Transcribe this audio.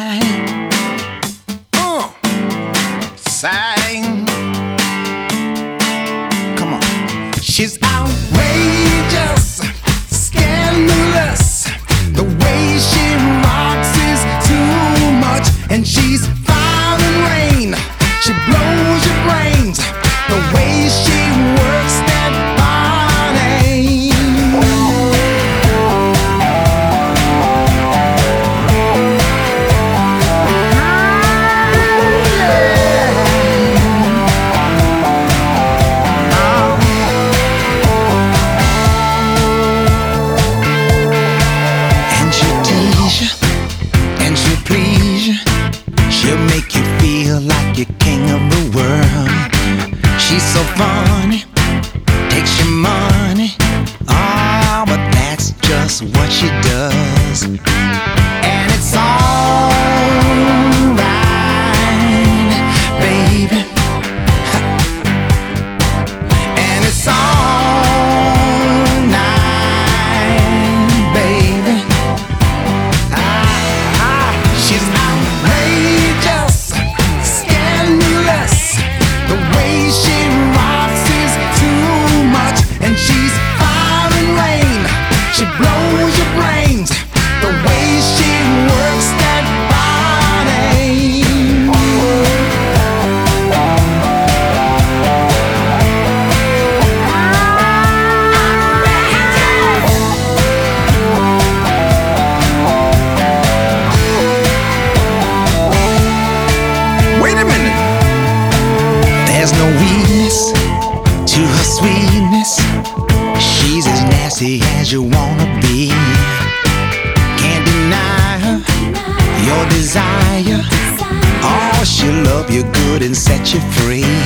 right. King of the world. She's so funny, takes your money. Ah, but that's just what she does. And it's alright, no weakness to her sweetness. She's as nasty as you wanna be. Can't deny her your desire. Oh, she'll love you good and set you free.